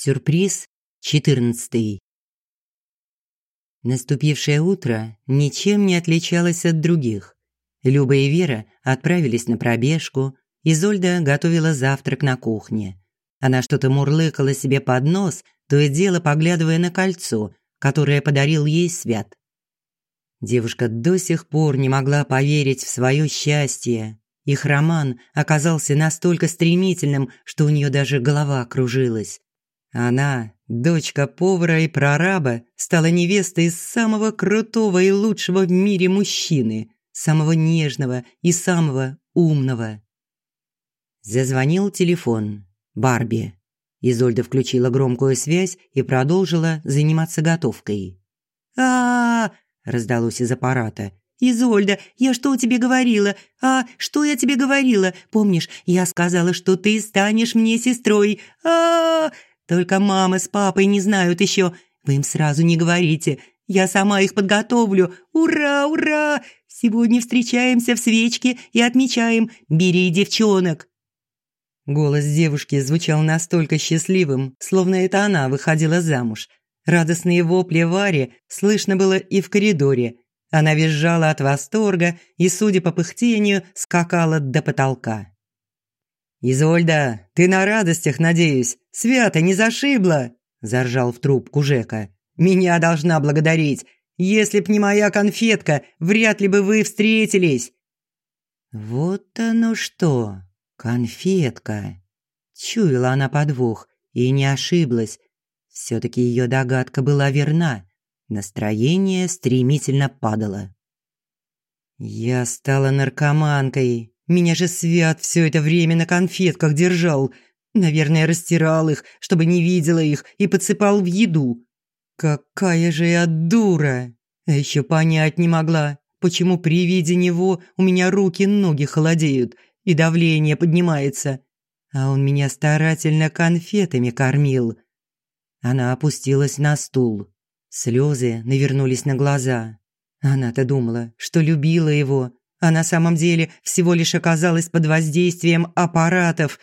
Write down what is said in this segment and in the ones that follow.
Сюрприз четырнадцатый. Наступившее утро ничем не отличалось от других. Люба и Вера отправились на пробежку, Изольда готовила завтрак на кухне. Она что-то мурлыкала себе под нос, то и дело поглядывая на кольцо, которое подарил ей Свят. Девушка до сих пор не могла поверить в свое счастье. Их роман оказался настолько стремительным, что у нее даже голова кружилась. Она, дочка повара и прораба, стала невестой самого крутого и лучшего в мире мужчины, самого нежного и самого умного. Зазвонил телефон. Барби. Изольда включила громкую связь и продолжила заниматься готовкой. -а, -а раздалось из аппарата. «Изольда, я что тебе говорила? А, что я тебе говорила? Помнишь, я сказала, что ты станешь мне сестрой? а, -а, -а только мама с папой не знают еще. Вы им сразу не говорите. Я сама их подготовлю. Ура, ура! Сегодня встречаемся в свечке и отмечаем «Бери девчонок». Голос девушки звучал настолько счастливым, словно это она выходила замуж. Радостные вопли Вари слышно было и в коридоре. Она визжала от восторга и, судя по пыхтению, скакала до потолка. «Изольда, ты на радостях, надеюсь? Свято не зашибла?» – заржал в трубку Жека. «Меня должна благодарить. Если б не моя конфетка, вряд ли бы вы встретились». «Вот оно что, конфетка!» Чуяла она подвох и не ошиблась. Все-таки ее догадка была верна. Настроение стремительно падало. «Я стала наркоманкой», меня же Свят все это время на конфетках держал. Наверное, растирал их, чтобы не видела их, и подсыпал в еду. Какая же я дура! А еще понять не могла, почему при виде него у меня руки-ноги холодеют и давление поднимается. А он меня старательно конфетами кормил. Она опустилась на стул. Слезы навернулись на глаза. Она-то думала, что любила его, а на самом деле всего лишь оказалась под воздействием аппаратов.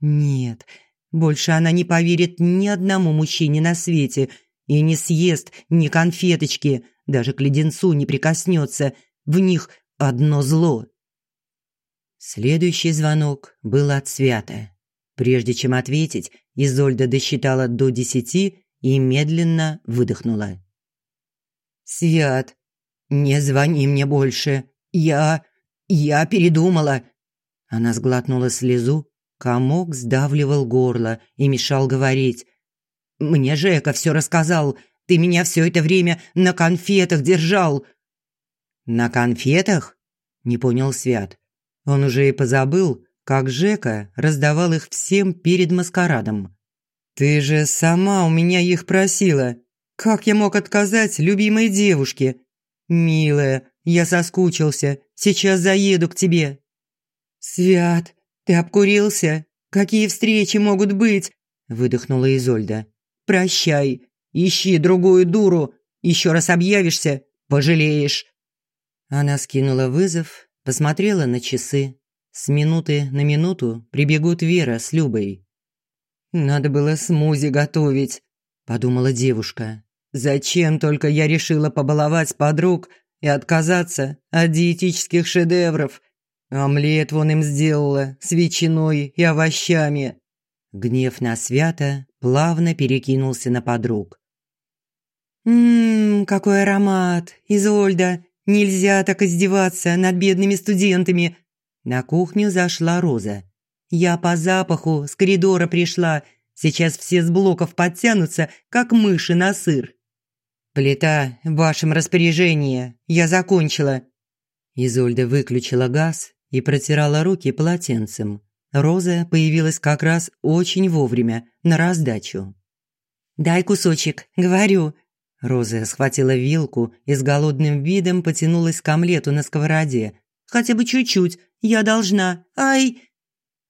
Нет, больше она не поверит ни одному мужчине на свете и не съест ни конфеточки, даже к леденцу не прикоснется. В них одно зло. Следующий звонок был от Свята. Прежде чем ответить, Изольда досчитала до десяти и медленно выдохнула. «Свят, не звони мне больше. «Я... я передумала». Она сглотнула слезу, комок сдавливал горло и мешал говорить. «Мне Жека все рассказал. Ты меня все это время на конфетах держал». «На конфетах?» – не понял Свят. Он уже и позабыл, как Жека раздавал их всем перед маскарадом. «Ты же сама у меня их просила. Как я мог отказать любимой девушке? Милая, я соскучился. Сейчас заеду к тебе». «Свят, ты обкурился? Какие встречи могут быть?» выдохнула Изольда. «Прощай. Ищи другую дуру. Еще раз объявишься, пожалеешь». Она скинула вызов, посмотрела на часы. С минуты на минуту прибегут Вера с Любой. «Надо было смузи готовить», – подумала девушка. «Зачем только я решила побаловать подруг и отказаться от диетических шедевров. Омлет вон им сделала с ветчиной и овощами. Гнев на свято плавно перекинулся на подруг. «Ммм, какой аромат! Изольда, нельзя так издеваться над бедными студентами!» На кухню зашла Роза. «Я по запаху с коридора пришла. Сейчас все с блоков подтянутся, как мыши на сыр». «Плита в вашем распоряжении. Я закончила». Изольда выключила газ и протирала руки полотенцем. Роза появилась как раз очень вовремя, на раздачу. «Дай кусочек, говорю». Роза схватила вилку и с голодным видом потянулась к омлету на сковороде. «Хотя бы чуть-чуть, я должна. Ай!»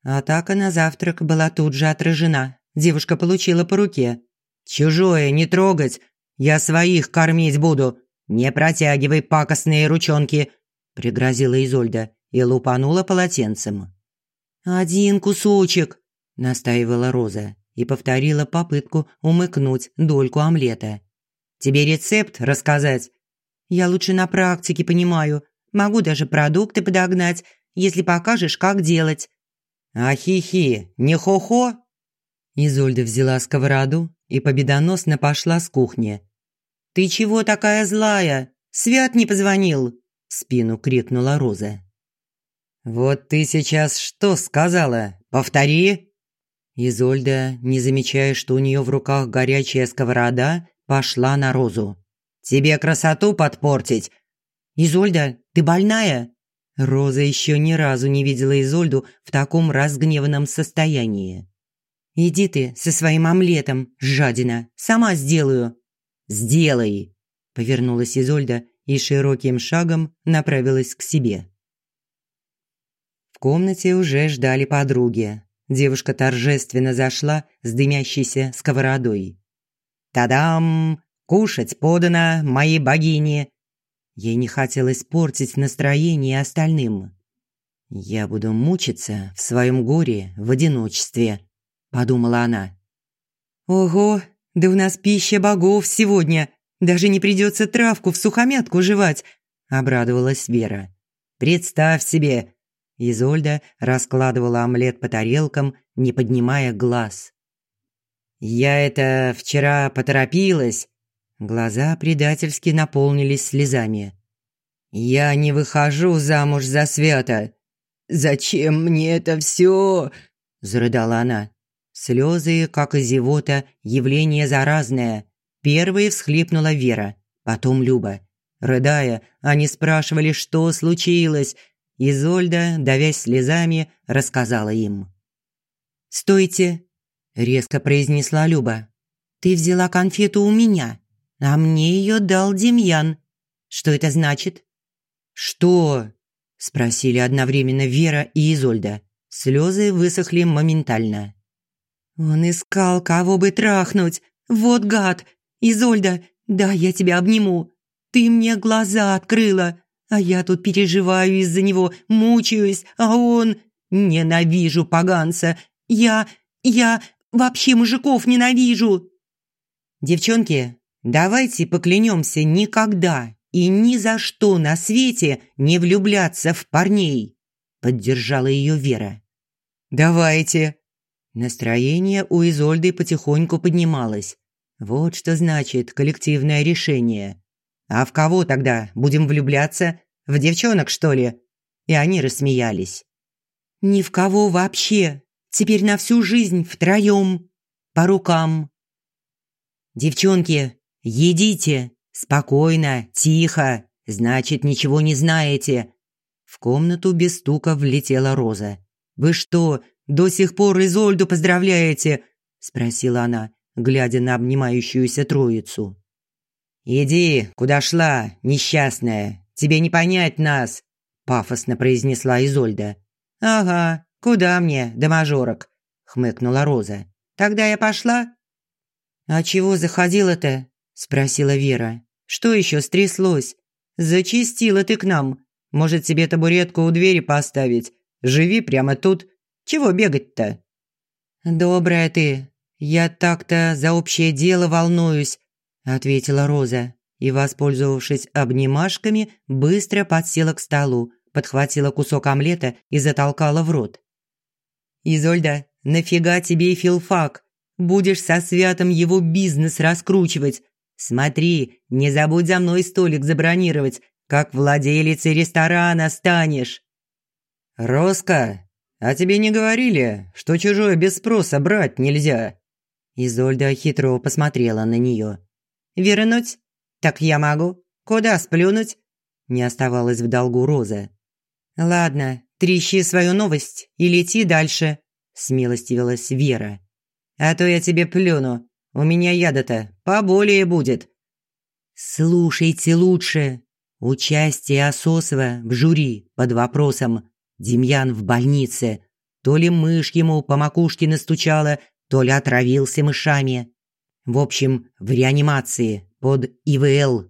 Атака на завтрак была тут же отражена. Девушка получила по руке. «Чужое не трогать, я своих кормить буду. Не протягивай пакостные ручонки», – пригрозила Изольда и лупанула полотенцем. «Один кусочек», – настаивала Роза. и повторила попытку умыкнуть дольку омлета. «Тебе рецепт рассказать?» «Я лучше на практике понимаю. Могу даже продукты подогнать, если покажешь, как делать». «А хи-хи, не хо-хо?» Изольда взяла сковороду и победоносно пошла с кухни. «Ты чего такая злая? Свят не позвонил!» – спину крикнула Роза. «Вот ты сейчас что сказала? Повтори!» Изольда, не замечая, что у нее в руках горячая сковорода, пошла на Розу. «Тебе красоту подпортить!» «Изольда, ты больная?» Роза еще ни разу не видела Изольду в таком разгневанном состоянии. «Иди ты со своим омлетом, жадина, сама сделаю». «Сделай!» – повернулась Изольда и широким шагом направилась к себе. В комнате уже ждали подруги. Девушка торжественно зашла с дымящейся сковородой. «Та-дам! Кушать подано, моей богине!» Ей не хотелось портить настроение остальным. «Я буду мучиться в своем горе в одиночестве», – подумала она. «Ого, да у нас пища богов сегодня. Даже не придется травку в сухомятку жевать», – обрадовалась Вера. «Представь себе!» Изольда раскладывала омлет по тарелкам, не поднимая глаз. «Я это вчера поторопилась, Глаза предательски наполнились слезами. «Я не выхожу замуж за Свята. Зачем мне это все?» – зарыдала она. Слезы, как и зевота, явление заразное. Первой всхлипнула Вера, потом Люба. Рыдая, они спрашивали, что случилось. Изольда, давясь слезами, рассказала им. «Стойте!» – резко произнесла Люба. «Ты взяла конфету у меня а мне ее дал Демьян. Что это значит?» «Что?» – спросили одновременно Вера и Изольда. Слезы высохли моментально. «Он искал, кого бы трахнуть. Вот гад! Изольда, да, я тебя обниму. Ты мне глаза открыла, а я тут переживаю из-за него, мучаюсь, а он... Ненавижу поганца. Я... я вообще мужиков ненавижу!» «Девчонки, Давайте поклянемся никогда и ни за что на свете не влюбляться в парней», – поддержала ее Вера. «Давайте». Настроение у Изольды потихоньку поднималось. Вот что значит коллективное решение. «А в кого тогда будем влюбляться? В девчонок, что ли?» И они рассмеялись. «Ни в кого вообще. Теперь на всю жизнь втроем. По рукам». «Девчонки, «Едите! Спокойно, тихо! Значит, ничего не знаете!» В комнату без стука влетела Роза. «Вы что, до сих пор Изольду поздравляете?» – спросила она, глядя на обнимающуюся троицу. «Иди, куда шла, несчастная, тебе не понять нас!» – пафосно произнесла Изольда. «Ага, куда мне, до мажорок?» – хмыкнула Роза. «Тогда я пошла?» «А чего заходила-то?» – спросила Вера. «Что еще стряслось? Зачистила ты к нам. Может, тебе табуретку у двери поставить? Живи прямо тут. Чего бегать-то?» «Добрая ты. Я так-то за общее дело волнуюсь», – ответила Роза и, воспользовавшись обнимашками, быстро подсела к столу, подхватила кусок омлета и затолкала в рот. «Изольда, нафига тебе филфак? Будешь со Святом его бизнес раскручивать. Смотри, не забудь за мной столик забронировать, как владелицей ресторана станешь». «Роско, а тебе не говорили, что чужое без спроса брать нельзя?» Изольда хитро посмотрела на нее. «Вернуть? Так я могу. Куда сплюнуть?» Не оставалась в долгу Роза. «Ладно, трещи свою новость и лети дальше», – смилостивилась Вера. «А то я тебе плюну. У меня яда-то поболее будет». «Слушайте лучше. Участие Ососова в жюри под вопросом «Демьян в больнице». То ли мышь ему по макушке настучала, то ли отравился мышами. В общем, в реанимации под ИВЛ.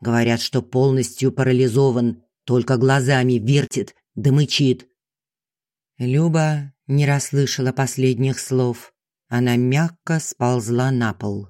Говорят, что полностью парализован, только глазами вертит да мычит. Люба не расслышала последних слов. она мягко сползла на пол.